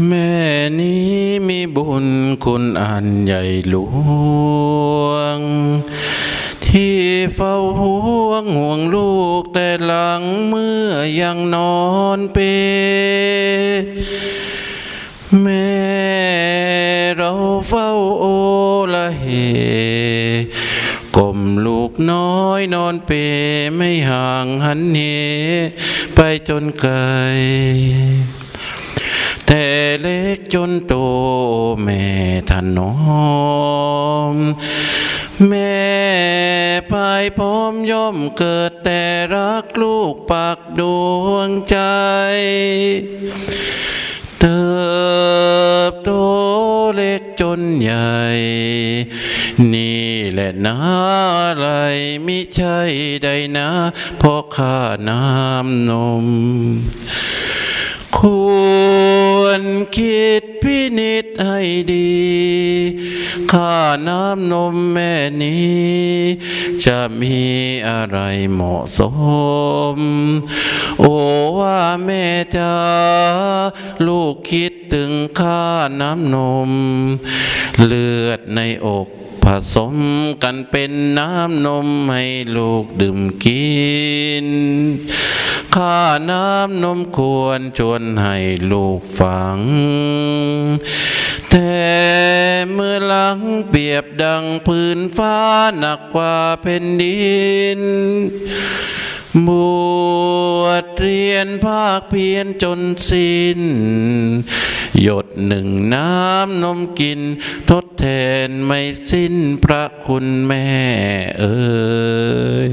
แม่นี้มีบุญคุณอันใหญ่หลวง ที่เฝ้าห่วงห่วงลูกแต่หลังเมื่อยังนอนเป แม่เราเฝ้าโอละเหกลมลูกน้อยนอนเปไม่ห่างหันเหไปจนไกล แต่เล็กจนโตแม่ถนอม แม่ภายพร้อมย่อมเกิดแต่รักลูกปากดวงใจ เติบโตเล็กจนใหญ่ นี่แหละนะอะไรมิใช่ใดนะเพราะข้าน้ำนมค วรคิดพินิจให้ดีข้าน้ำนมแม่นี้ จะมีอะไรเหมาะสม โอ้ว่าแม่จ้าลูกคิดถึงข้าน้ำนม เลือดในอกผสมกันเป็นน้ำนมให้ลูกดื่มกิน ข้าน้ำนมควรชวนให้ลูกฟัง แต่เมื่อหลังเปรียบดังพื้นฟ้าหนักกว่าแผ่นดินบวชเรียนภาคเพียรจนสิ้น หยดหนึ่งน้ำนมกิน ทดแทนไม่สิ้นพระคุณแม่เอ่ย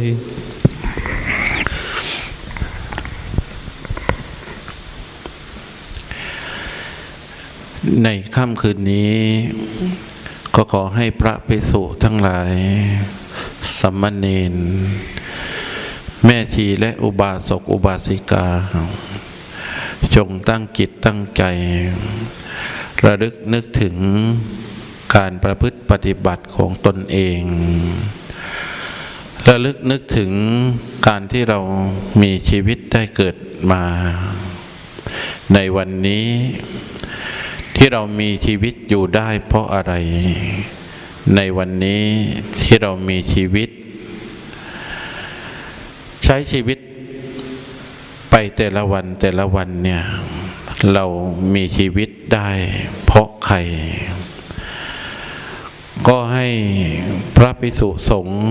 ในค่ำคืนนี้ ก็ขอให้พระภิกษุทั้งหลาย สัมมเนนแม่ชีและอุบาสกอุบาสิกา จงตั้งจิตตั้งใจ ระลึกนึกถึงการประพฤติปฏิบัติของตนเอง ระลึกนึกถึงการที่เรามีชีวิตได้เกิดมา ในวันนี้ ที่เรามีชีวิตอยู่ได้เพราะอะไร ในวันนี้ที่เรามีชีวิต ใช้ชีวิตไปแต่ละวันแต่ละวันเนี่ยเรามีชีวิตได้เพราะใคร ก็ให้พระภิกษุสงฆ์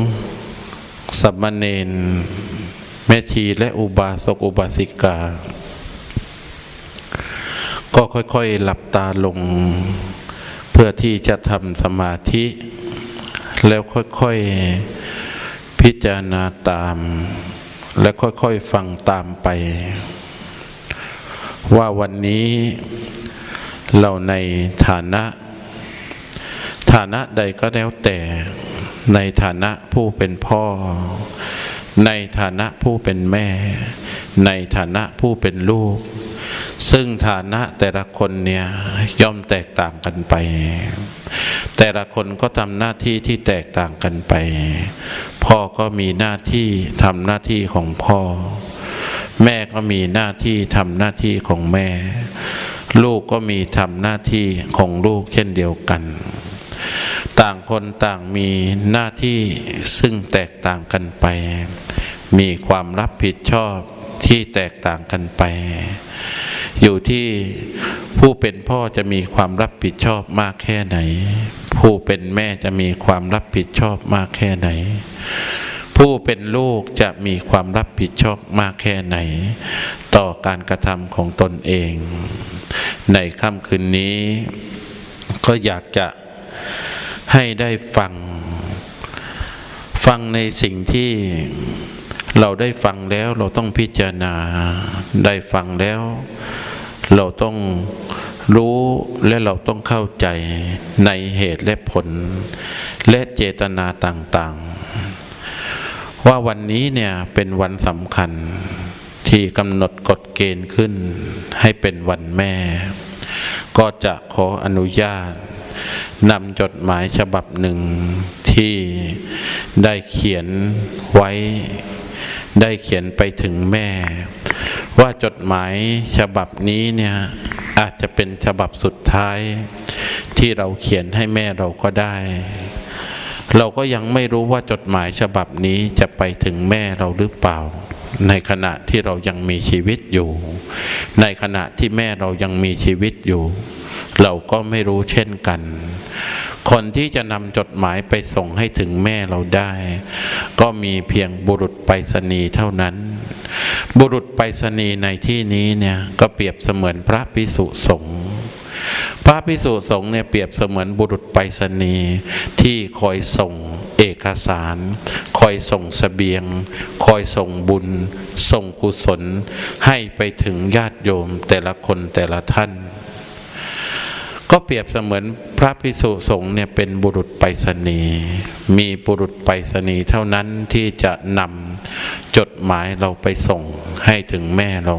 สัมมเนนแม่ชีและอุบาสกอุบาสิกา ก็ค่อยๆหลับตาลง เพื่อที่จะทำสมาธิ แล้วค่อยๆพิจารณาตาม และค่อยๆฟังตามไป ว่าวันนี้เราในฐานะ ฐานะใดก็แล้วแต่ในฐานะผู้เป็นพ่อ ในฐานะผู้เป็นแม่ ในฐานะผู้เป็นลูก ซึ่งฐานะแต่ละคนเนี่ยย่อมแตกต่างกันไป แต่ละคนก็ทำหน้าที่ที่แตกต่างกันไป พ่อก็มีหน้าที่ทำหน้าที่ของพ่อ แม่ก็มีหน้าที่ทำหน้าที่ของแม่ ลูกก็มีทำหน้าที่ของลูกเช่นเดียวกันต่างคนต่างมีหน้าที่ซึ่งแตกต่างกันไป มีความรับผิดชอบ ที่แตกต่างกันไป อยู่ที่ผู้เป็นพ่อจะมีความรับผิดชอบมากแค่ไหน ผู้เป็นแม่จะมีความรับผิดชอบมากแค่ไหน ผู้เป็นลูกจะมีความรับผิดชอบมากแค่ไหน ต่อการกระทำของตนเอง ในค่ำคืนนี้ ก็อยากจะให้ได้ฟัง ฟังในสิ่งที่ เราได้ฟังแล้วเราต้องพิจารณาได้ฟังแล้ว เราต้องรู้และเราต้องเข้าใจในเหตุและผล และเจตนาต่างๆ ว่าวันนี้เนี่ยเป็นวันสำคัญที่กำหนดกฎเกณฑ์ขึ้นให้เป็นวันแม่ ก็จะขออนุญาตนำจดหมายฉบับหนึ่งที่ได้เขียนไว้ ได้เขียนไปถึงแม่ ว่าจดหมายฉบับนี้เนี่ยอาจจะเป็นฉบับสุดท้าย ที่เราเขียนให้แม่เราก็ได้ เราก็ยังไม่รู้ว่าจดหมายฉบับนี้จะไปถึงแม่เราหรือเปล่า ในขณะที่เรายังมีชีวิตอยู่ ในขณะที่แม่เรายังมีชีวิตอยู่ เราก็ไม่รู้เช่นกัน คนที่จะนำจดหมายไปส่งให้ถึงแม่เราได้ ก็มีเพียงบุรุษไปรษณีย์เท่านั้น บุรุษไปรษณีย์ในที่นี้เนี่ยก็เปรียบเสมือนพระพิสุสงฆ์พระพิสุสงฆ์เนี่ยเปรียบเสมือนบุรุษไปรษณีย์ที่คอยส่งเอกสาร คอยส่งสเสบียง คอยส่งบุญ ส่งกุศล ให้ไปถึงญาติโยมแต่ละคนแต่ละท่าน ก็เปรียบเสมือนพระพิสุสงฆ์เนี่ยเป็นบุรุษไปรษณีย์มีบุรุษไปรษณีย์เท่านั้นที่จะนำจดหมายเราไปส่งให้ถึงแม่เรา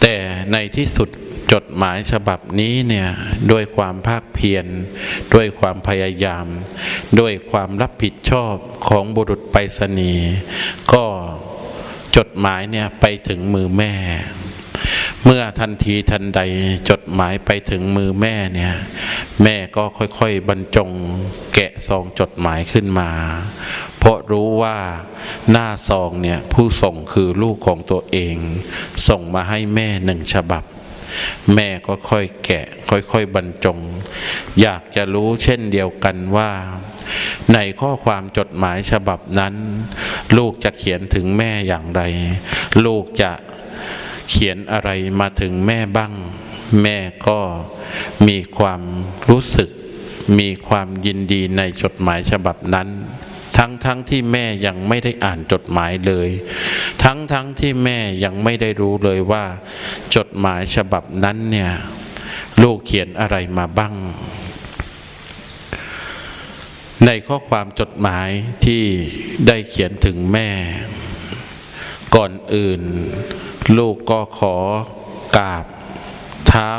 แต่ในที่สุดจดหมายฉบับนี้เนี่ยด้วยความภาคเพียรด้วยความพยายาม ด้วยความรับผิดชอบของบุรุษไปรษณีย์ก็จดหมายเนี่ยไปถึงมือแม่ เมื่อทันทีทันใดจดหมายไปถึงมือแม่เนี่ย แม่ก็ค่อยๆบรรจงแกะซองจดหมายขึ้นมา เพราะรู้ว่าหน้าซองเนี่ยผู้ส่งคือลูกของตัวเอง ส่งมาให้แม่หนึ่งฉบับ แม่ก็ค่อยแกะ ค่อยๆบรรจง อยากจะรู้เช่นเดียวกันว่า ในข้อความจดหมายฉบับนั้น ลูกจะเขียนถึงแม่อย่างไร ลูกจะ เขียนอะไรมาถึงแม่บ้าง แม่ก็มีความรู้สึก มีความยินดีในจดหมายฉบับนั้น ทั้งทั้งที่แม่ยังไม่ได้อ่านจดหมายเลย ทั้งทั้งที่แม่ยังไม่ได้รู้เลยว่า จดหมายฉบับนั้นเนี่ยลูกเขียนอะไรมาบ้าง ในข้อความจดหมายที่ได้เขียนถึงแม่ ก่อนอื่น ลูกก็ขอกราบ เท้า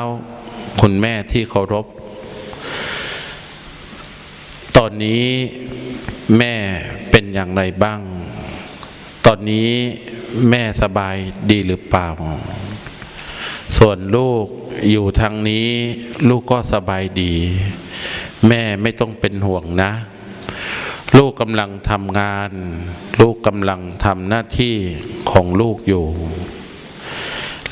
คุณแม่ที่เคารพ ตอนนี้แม่เป็นอย่างไรบ้าง ตอนนี้แม่สบายดีหรือเปล่า ส่วนลูกอยู่ทางนี้ ลูกก็สบายดี แม่ไม่ต้องเป็นห่วงนะ ลูกกำลังทำงาน ลูกกำลังทำหน้าที่ของลูกอยู่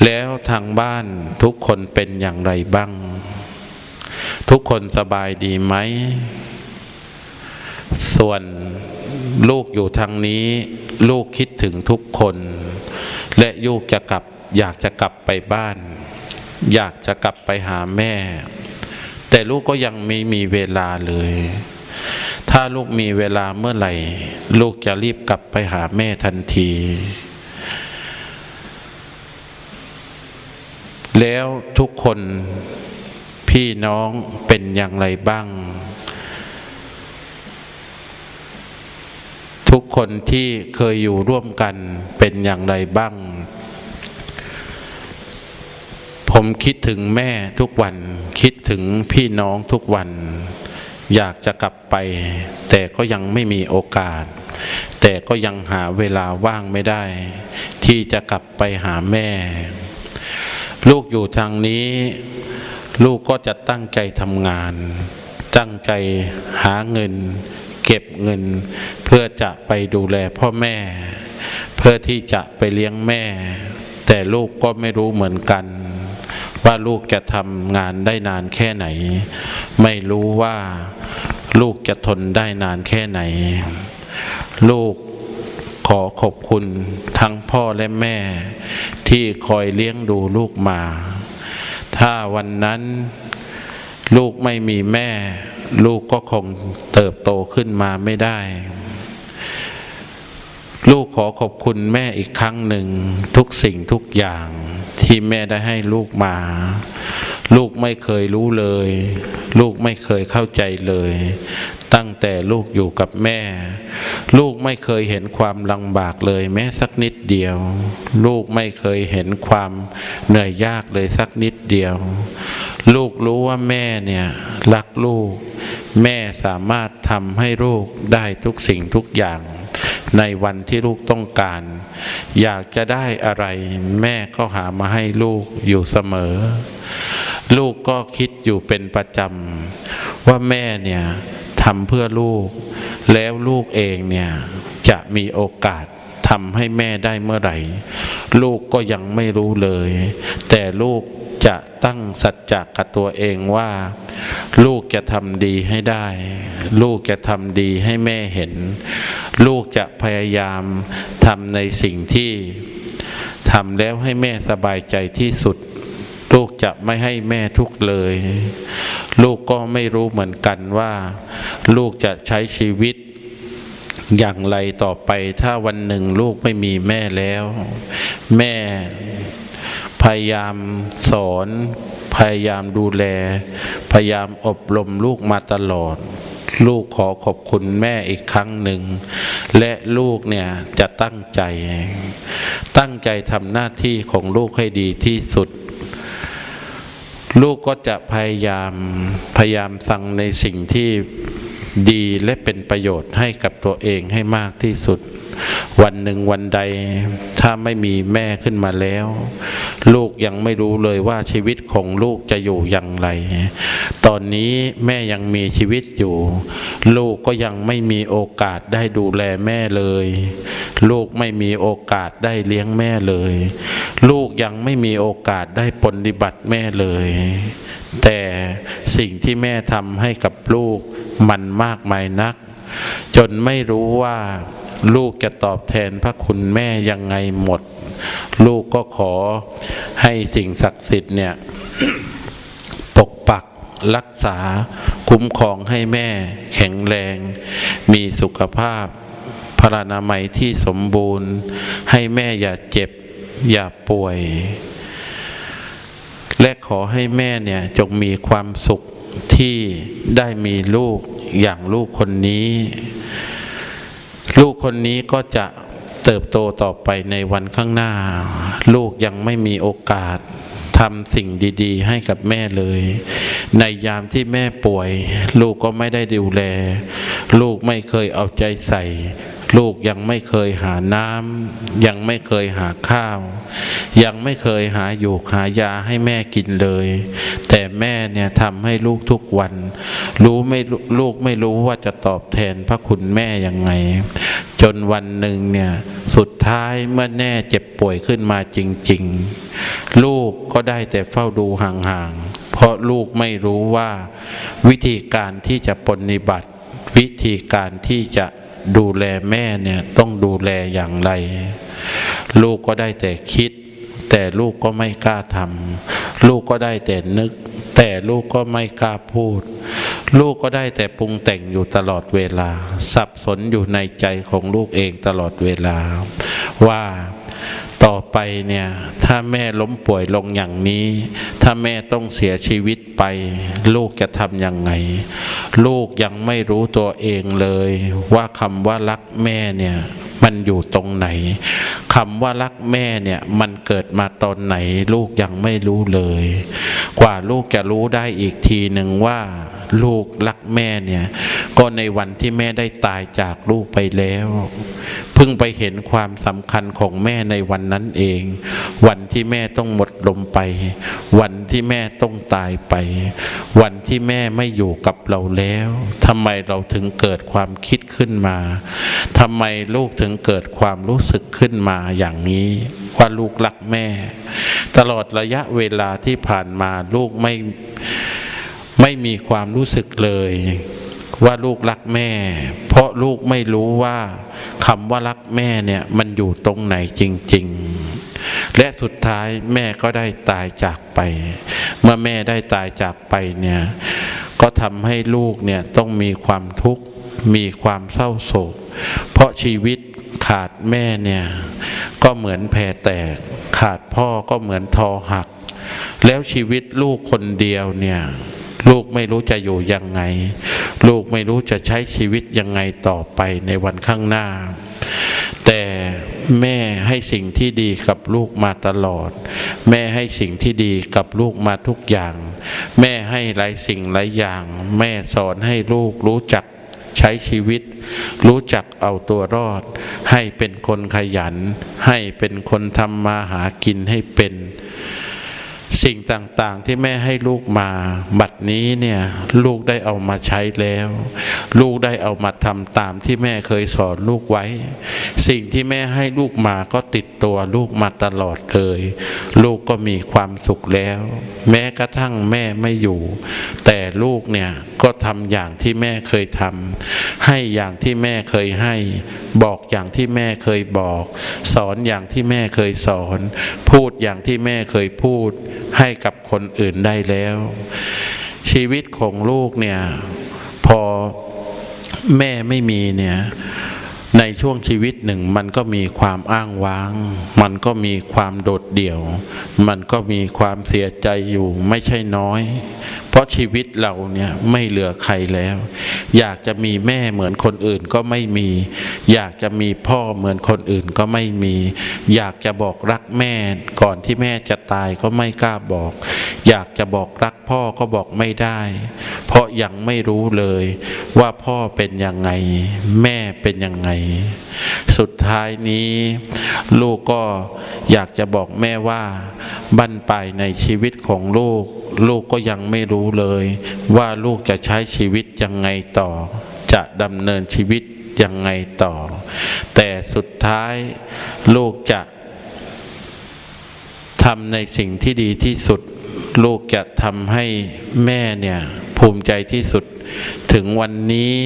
แล้วทางบ้านทุกคนเป็นอย่างไรบ้าง ทุกคนสบายดีไหม ส่วนลูกอยู่ทางนี้ ลูกคิดถึงทุกคน และลูกจะกลับ อยากจะกลับไปบ้าน อยากจะกลับไปหาแม่ แต่ลูกก็ยังไม่มีเวลาเลย ถ้าลูกมีเวลาเมื่อไหร่ ลูกจะรีบกลับไปหาแม่ทันที แล้วทุกคนพี่น้องเป็นอย่างไรบ้าง ทุกคนที่เคยอยู่ร่วมกันเป็นอย่างไรบ้าง ผมคิดถึงแม่ทุกวัน คิดถึงพี่น้องทุกวัน อยากจะกลับไป แต่ก็ยังไม่มีโอกาส แต่ก็ยังหาเวลาว่างไม่ได้ ที่จะกลับไปหาแม่ ลูกอยู่ทางนี้ ลูกก็จะตั้งใจทำงาน ตั้งใจหาเงิน เก็บเงิน เพื่อจะไปดูแลพ่อแม่ เพื่อที่จะไปเลี้ยงแม่ แต่ลูกก็ไม่รู้เหมือนกัน ว่าลูกจะทำงานได้นานแค่ไหน ไม่รู้ว่าลูกจะทนได้นานแค่ไหน ลูก ขอขอบคุณทั้งพ่อและแม่ ที่คอยเลี้ยงดูลูกมา ถ้าวันนั้น ลูกไม่มีแม่ ลูกก็คงเติบโตขึ้นมาไม่ได้ ลูกขอขอบคุณแม่อีกครั้งหนึ่ง ทุกสิ่งทุกอย่างที่แม่ได้ให้ลูกมา ลูกไม่เคยรู้เลย ลูกไม่เคยเข้าใจเลย ตั้งแต่ลูกอยู่กับแม่ ลูกไม่เคยเห็นความลำบากเลย แม้สักนิดเดียว ลูกไม่เคยเห็นความเหนื่อยยากเลยสักนิดเดียว ลูกรู้ว่าแม่เนี่ยรักลูก แม่สามารถทำให้ลูกได้ทุกสิ่งทุกอย่าง ในวันที่ลูกต้องการ อยากจะได้อะไร แม่ก็หามาให้ลูกอยู่เสมอ ลูกก็คิดอยู่เป็นประจำว่าแม่เนี่ยทำเพื่อลูก แล้วลูกเองเนี่ยจะมีโอกาสทำให้แม่ได้เมื่อไหร่ ลูกก็ยังไม่รู้เลย แต่ลูก จะตั้งสัจจะกับตัวเองว่า ลูกจะทำดีให้ได้ ลูกจะทำดีให้แม่เห็น ลูกจะพยายามทำในสิ่งที่ทำแล้วให้แม่สบายใจที่สุด ลูกจะไม่ให้แม่ทุกข์เลย ลูกก็ไม่รู้เหมือนกันว่า ลูกจะใช้ชีวิตอย่างไรต่อไปถ้าวันหนึ่งลูกไม่มีแม่แล้ว แม่ พยายามสอน พยายามดูแล พยายามอบรมลูกมาตลอด ลูกขอขอบคุณแม่อีกครั้งหนึ่ง และลูกเนี่ยจะตั้งใจ ตั้งใจทำหน้าที่ของลูกให้ดีที่สุด ลูกก็จะพยายามพยายามสั่งในสิ่งที่ดีและเป็นประโยชน์ให้กับตัวเองให้มากที่สุด วันหนึ่งวันใด ถ้าไม่มีแม่ขึ้นมาแล้ว ลูกยังไม่รู้เลยว่าชีวิตของลูกจะอยู่อย่างไร ตอนนี้แม่ยังมีชีวิตอยู่ ลูกก็ยังไม่มีโอกาสได้ดูแลแม่เลย ลูกไม่มีโอกาสได้เลี้ยงแม่เลย ลูกยังไม่มีโอกาสได้ปฏิบัติแม่เลย แต่สิ่งที่แม่ทำให้กับลูกมันมากมายนัก จนไม่รู้ว่า ลูกจะตอบแทนพระคุณแม่ยังไงหมด ลูกก็ขอให้สิ่งศักดิ์สิทธิ์เนี่ย ปกปักรักษาคุ้มครองให้แม่แข็งแรง มีสุขภาพพรานามัยที่สมบูรณ์ ให้แม่อย่าเจ็บ อย่าป่วย และขอให้แม่เนี่ยจงมีความสุขที่ได้มีลูกอย่างลูกคนนี้ ลูกคนนี้ก็จะเติบโตต่อไปในวันข้างหน้า ลูกยังไม่มีโอกาสทำสิ่งดี ๆ ให้กับแม่เลย ในยามที่แม่ป่วย ลูกก็ไม่ได้ดูแล ลูกไม่เคยเอาใจใส่ ลูกยังไม่เคยหาน้ำยังไม่เคยหาข้าว ยังไม่เคยหาอยู่หายาให้แม่กินเลย แต่แม่เนี่ยทำให้ลูกทุกวัน รู้ไม่ลูกไม่รู้ว่าจะตอบแทนพระคุณแม่ยังไง จนวันหนึ่งเนี่ยสุดท้ายเมื่อแน่เจ็บป่วยขึ้นมาจริง ๆ ลูกก็ได้แต่เฝ้าดูห่างๆเพราะลูกไม่รู้ว่า วิธีการที่จะปฏิบัติ วิธีการที่จะ ดูแลแม่เนี่ยต้องดูแลอย่างไร ลูกก็ได้แต่คิด แต่ลูกก็ไม่กล้าทำลูกก็ได้แต่นึก แต่ลูกก็ไม่กล้าพูด ลูกก็ได้แต่ปรุงแต่งอยู่ตลอดเวลา สับสนอยู่ในใจของลูกเองตลอดเวลา ว่า ต่อไปเนี่ยถ้าแม่ล้มป่วยลงอย่างนี้ ถ้าแม่ต้องเสียชีวิตไป ลูกจะทำยังไง ลูกยังไม่รู้ตัวเองเลย ว่าคำว่ารักแม่เนี่ยมันอยู่ตรงไหนคำว่ารักแม่เนี่ยมันเกิดมาตอนไหน ลูกยังไม่รู้เลย กว่าลูกจะรู้ได้อีกทีหนึ่งว่า ลูกรักแม่เนี่ย ก็ในวันที่แม่ได้ตายจากลูกไปแล้ว เพิ่งไปเห็นความสำคัญของแม่ในวันนั้นเอง วันที่แม่ต้องหมดลมไป วันที่แม่ต้องตายไป วันที่แม่ไม่อยู่กับเราแล้วทำไมเราถึงเกิดความคิดขึ้นมาทำไมลูกถึงเกิดความรู้สึกขึ้นมาอย่างนี้ว่าลูกรักแม่ ตลอดระยะเวลาที่ผ่านมาลูกไม่ ไม่มีความรู้สึกเลยว่าลูกรักแม่ เพราะลูกไม่รู้ว่าคำว่ารักแม่เนี่ยมันอยู่ตรงไหนจริง ๆ และสุดท้ายแม่ก็ได้ตายจากไป เมื่อแม่ได้ตายจากไปเนี่ยก็ทำให้ลูกเนี่ยต้องมีความทุกข์มีความเศร้าโศก เพราะชีวิตขาดแม่เนี่ยก็เหมือนแพรแตก ขาดพ่อก็เหมือนทอหัก แล้วชีวิตลูกคนเดียวเนี่ย ลูกไม่รู้จะอยู่ยังไง ลูกไม่รู้จะใช้ชีวิตยังไงต่อไปในวันข้างหน้า แต่แม่ให้สิ่งที่ดีกับลูกมาตลอด แม่ให้สิ่งที่ดีกับลูกมาทุกอย่าง แม่ให้หลายสิ่งหลายอย่าง แม่สอนให้ลูกรู้จักใช้ชีวิต รู้จักเอาตัวรอด ให้เป็นคนขยัน ให้เป็นคนทำมาหากินให้เป็น สิ่งต่างๆที่แม่ให้ลูกมา บัดนี้เนี่ยลูกได้เอามาใช้แล้ว ลูกได้เอามาทำตามที่แม่เคยสอนลูกไว้ สิ่งที่แม่ให้ลูกมาก็ติดตัวลูกมาตลอดเลย ลูกก็มีความสุขแล้ว แม้กระทั่งแม่ไม่อยู่ แต่ลูกเนี่ยก็ ทำอย่างที่แม่เคยทำให้อย่างที่แม่เคยให้ บอกอย่างที่แม่เคยบอก สอนอย่างที่แม่เคยสอน พูดอย่างที่แม่เคยพูด ให้กับคนอื่นได้แล้ว ชีวิตของลูกเนี่ย พอแม่ไม่มีเนี่ยในช่วงชีวิตหนึ่งมันก็มีความอ้างว้าง มันก็มีความโดดเดี่ยว มันก็มีความเสียใจอยู่ไม่ใช่น้อย เพราะชีวิตเราเนี่ยไม่เหลือใครแล้ว อยากจะมีแม่เหมือนคนอื่นก็ไม่มี อยากจะมีพ่อเหมือนคนอื่นก็ไม่มี อยากจะบอกรักแม่ก่อนที่แม่จะตายก็ไม่กล้าบอก อยากจะบอกรักพ่อก็บอกไม่ได้ เพราะยังไม่รู้เลยว่าพ่อเป็นยังไง แม่เป็นยังไง สุดท้ายนี้ลูกก็อยากจะบอกแม่ว่าบั้นปลายในชีวิตของลูก ลูกก็ยังไม่รู้เลย ว่าลูกจะใช้ชีวิตยังไงต่อ จะดำเนินชีวิตยังไงต่อ แต่สุดท้ายลูกจะทำในสิ่งที่ดีที่สุด ลูกจะทำให้แม่เนี่ยภูมิใจที่สุด ถึงวันนี้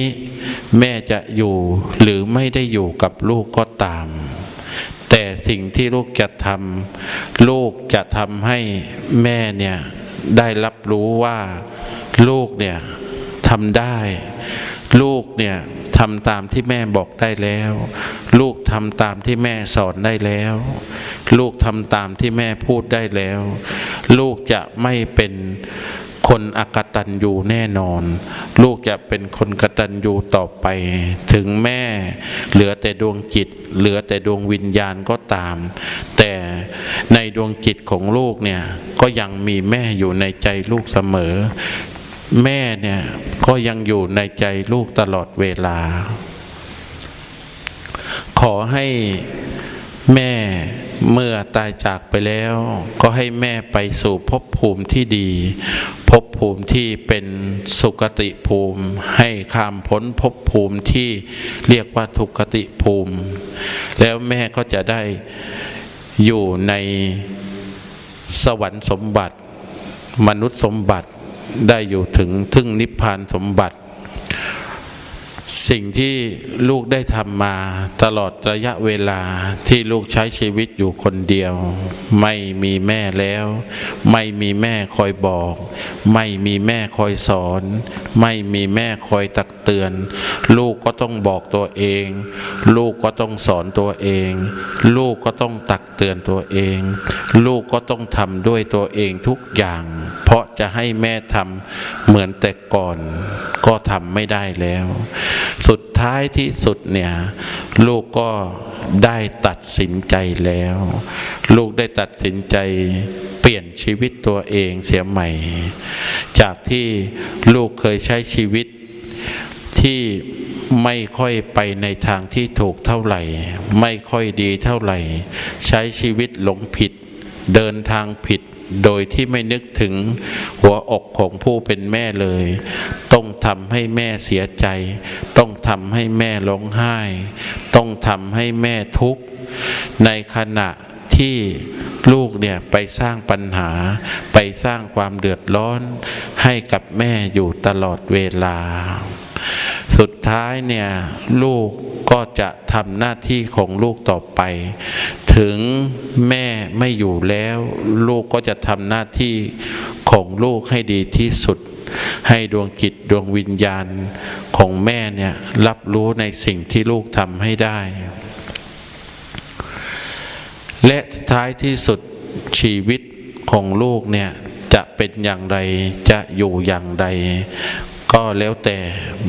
แม่จะอยู่หรือไม่ได้อยู่กับลูกก็ตาม แต่สิ่งที่ลูกจะทำลูกจะทำให้แม่เนี่ย ได้รับรู้ว่าลูกเนี่ยทำได้ ลูกเนี่ยทำตามที่แม่บอกได้แล้ว ลูกทำตามที่แม่สอนได้แล้ว ลูกทำตามที่แม่พูดได้แล้ว ลูกจะไม่เป็นคนอกตันยูแน่นอน ลูกจะเป็นคนกตันยูต่อไป ถึงแม่เหลือแต่ดวงจิต เหลือแต่ดวงวิญญาณก็ตาม แต่ ในดวงจิตของลูกเนี่ยก็ยังมีแม่อยู่ในใจลูกเสมอ แม่เนี่ยก็ยังอยู่ในใจลูกตลอดเวลา ขอให้แม่เมื่อตายจากไปแล้ว ก็ให้แม่ไปสู่ภพภูมิที่ดีภพภูมิที่เป็นสุกติภูมิ ให้ข้ามพ้นภพภูมิที่เรียกว่าทุกติภูมิ แล้วแม่ก็จะได้ อยู่ในสวรรค์สมบัติ มนุษย์สมบัติได้อยู่ถึงทึ่งนิพพานสมบัติ สิ่งที่ลูกได้ทำมาตลอดระยะเวลาที่ลูกใช้ชีวิตอยู่คนเดียว ไม่มีแม่แล้ว ไม่มีแม่คอยบอก ไม่มีแม่คอยสอน ไม่มีแม่คอยตักเตือน ลูกก็ต้องบอกตัวเอง ลูกก็ต้องสอนตัวเอง ลูกก็ต้องตักเตือนตัวเอง ลูกก็ต้องทำด้วยตัวเองทุกอย่าง เพราะจะให้แม่ทำเหมือนแต่ก่อน ก็ทำไม่ได้แล้วสุดท้ายที่สุดเนี่ยลูกก็ได้ตัดสินใจแล้ว ลูกได้ตัดสินใจเปลี่ยนชีวิตตัวเองเสียใหม่ จากที่ลูกเคยใช้ชีวิตที่ไม่ค่อยไปในทางที่ถูกเท่าไหร่ ไม่ค่อยดีเท่าไหร่ ใช้ชีวิตหลงผิด เดินทางผิด โดยที่ไม่นึกถึงหัวอกของผู้เป็นแม่เลย ต้องทำให้แม่เสียใจ ต้องทำให้แม่ร้องไห้ ต้องทำให้แม่ทุกข์ ในขณะที่ลูกเนี่ยไปสร้างปัญหา ไปสร้างความเดือดร้อนให้กับแม่อยู่ตลอดเวลา สุดท้ายเนี่ย ลูกก็จะทำหน้าที่ของลูกต่อไป ถึงแม่ไม่อยู่แล้ว ลูกก็จะทำหน้าที่ของลูกให้ดีที่สุด ให้ดวงจิตดวงวิญญาณของแม่เนี่ย รับรู้ในสิ่งที่ลูกทำให้ได้ และท้ายที่สุดชีวิตของลูกเนี่ยจะเป็นอย่างไรจะอยู่อย่างไร ก็แล้วแต่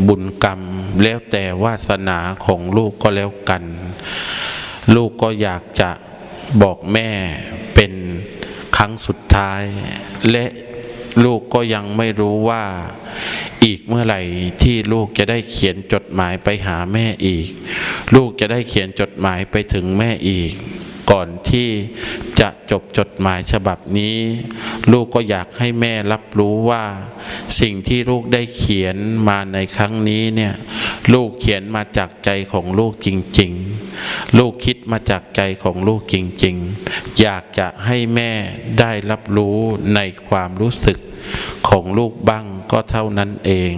บุญกรรม แล้วแต่วาสนาของลูกก็แล้วกัน ลูกก็อยากจะบอกแม่เป็นครั้งสุดท้าย และลูกก็ยังไม่รู้ว่าอีกเมื่อไหร่ที่ลูกจะได้เขียนจดหมายไปหาแม่อีก ลูกจะได้เขียนจดหมายไปถึงแม่อีก ก่อนที่จะจบจดหมายฉบับนี้ ลูกก็อยากให้แม่รับรู้ว่า สิ่งที่ลูกได้เขียนมาในครั้งนี้เนี่ยลูกเขียนมาจากใจของลูกจริง ๆ ลูกคิดมาจากใจของลูกจริง ๆ อยากจะให้แม่ได้รับรู้ในความรู้สึกของลูกบ้างก็เท่านั้นเอง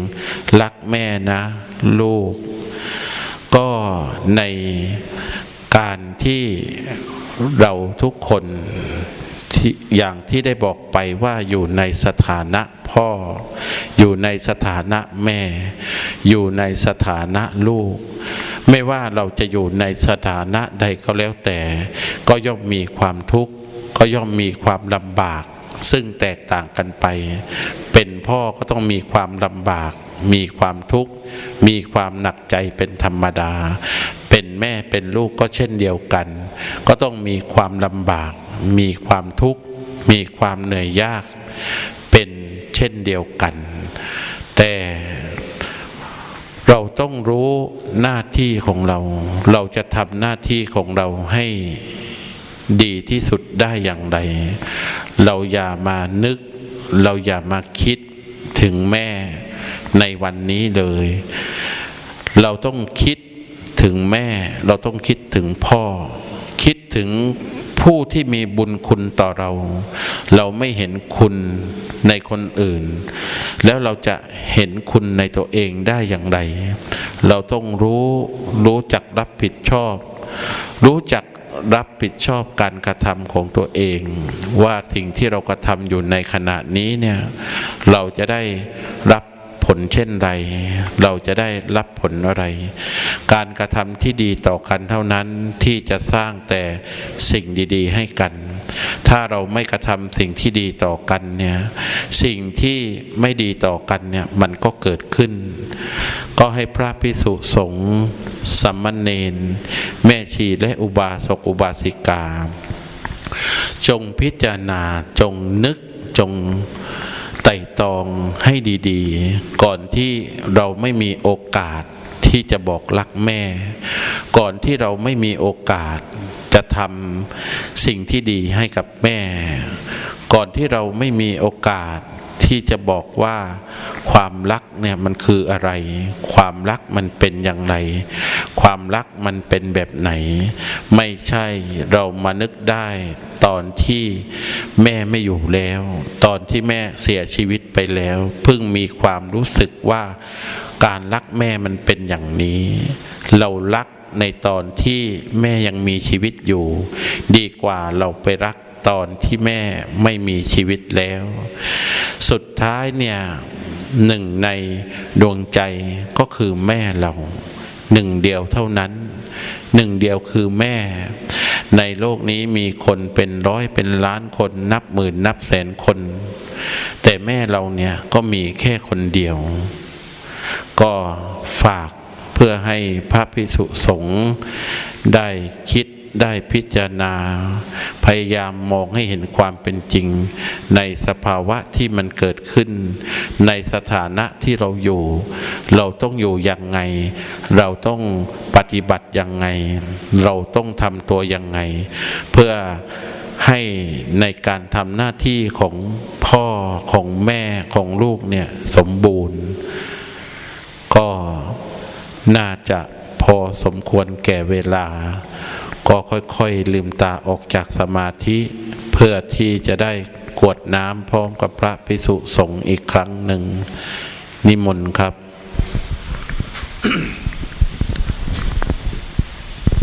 รักแม่นะ ลูก ก็ในการที่ เราทุกคนที่อย่างที่ได้บอกไปว่าอยู่ในสถานะพ่อ อยู่ในสถานะแม่ อยู่ในสถานะลูก ไม่ว่าเราจะอยู่ในสถานะใดก็แล้วแต่ ก็ย่อมมีความทุกข์ก็ย่อมมีความลำบาก ซึ่งแตกต่างกันไป เป็นพ่อก็ต้องมีความลำบาก มีความทุกข์ มีความหนักใจเป็นธรรมดา เป็นแม่เป็นลูกก็เช่นเดียวกัน ก็ต้องมีความลำบาก มีความทุกข์ มีความเหนื่อยยาก เป็นเช่นเดียวกัน แต่เราต้องรู้หน้าที่ของเรา เราจะทำหน้าที่ของเราให้ดีที่สุดได้อย่างไร เราอย่ามานึก เราอย่ามาคิดถึงแม่ ในวันนี้เลย เราต้องคิดถึงแม่ เราต้องคิดถึงพ่อ คิดถึงผู้ที่มีบุญคุณต่อเรา เราไม่เห็นคุณในคนอื่น แล้วเราจะเห็นคุณในตัวเองได้อย่างไร เราต้องรู้รู้จักรับผิดชอบ รู้จักรับผิดชอบการกระทำของตัวเอง ว่าสิ่งที่เรากระทำอยู่ในขณะนี้เนี่ยเราจะได้รับ ผลเช่นไร เราจะได้รับผลอะไร การกระทำที่ดีต่อกันเท่านั้นที่จะสร้างแต่สิ่งดีๆให้กัน ถ้าเราไม่กระทำสิ่งที่ดีต่อกันเนี่ยสิ่งที่ไม่ดีต่อกันเนี่ยมันก็เกิดขึ้น ก็ให้พระพิสุสงฆ์สัมมเนนแม่ชีและอุบาสกอุบาสิกา จงพิจารณาจงนึกจง ไต่ตองให้ดีๆ ก่อนที่เราไม่มีโอกาสที่จะบอกรักแม่ ก่อนที่เราไม่มีโอกาสจะทำสิ่งที่ดีให้กับแม่ ก่อนที่เราไม่มีโอกาส ที่จะบอกว่าความรักเนี่ยมันคืออะไร ความรักมันเป็นอย่างไร ความรักมันเป็นแบบไหน ไม่ใช่เรามานึกได้ตอนที่แม่ไม่อยู่แล้ว ตอนที่แม่เสียชีวิตไปแล้ว เพิ่งมีความรู้สึกว่าการรักแม่มันเป็นอย่างนี้ เรารักในตอนที่แม่ยังมีชีวิตอยู่ ดีกว่าเราไปรัก ตอนที่แม่ไม่มีชีวิตแล้ว สุดท้ายเนี่ยหนึ่งในดวงใจก็คือแม่เราหนึ่งเดียวเท่านั้น หนึ่งเดียวคือแม่ ในโลกนี้มีคนเป็นร้อยเป็นล้านคนนับหมื่นนับแสนคน แต่แม่เราเนี่ยก็มีแค่คนเดียว ก็ฝากเพื่อให้พระพิสุสงฆ์ได้คิด ได้พิจารณา พยายามมองให้เห็นความเป็นจริง ในสภาวะที่มันเกิดขึ้น ในสถานะที่เราอยู่ เราต้องอยู่ยังไง เราต้องปฏิบัติยังไง เราต้องทำตัวยังไง เพื่อให้ในการทำหน้าที่ของพ่อของแม่ของลูกเนี่ยสมบูรณ์ ก็น่าจะพอสมควรแก่เวลา ก็ค่อยๆลืมตาออกจากสมาธิเพื่อที่จะได้กวดน้ำพร้อมกับพระภิสุสงฆ์อีกครั้งหนึ่ง นิมนต์ครับ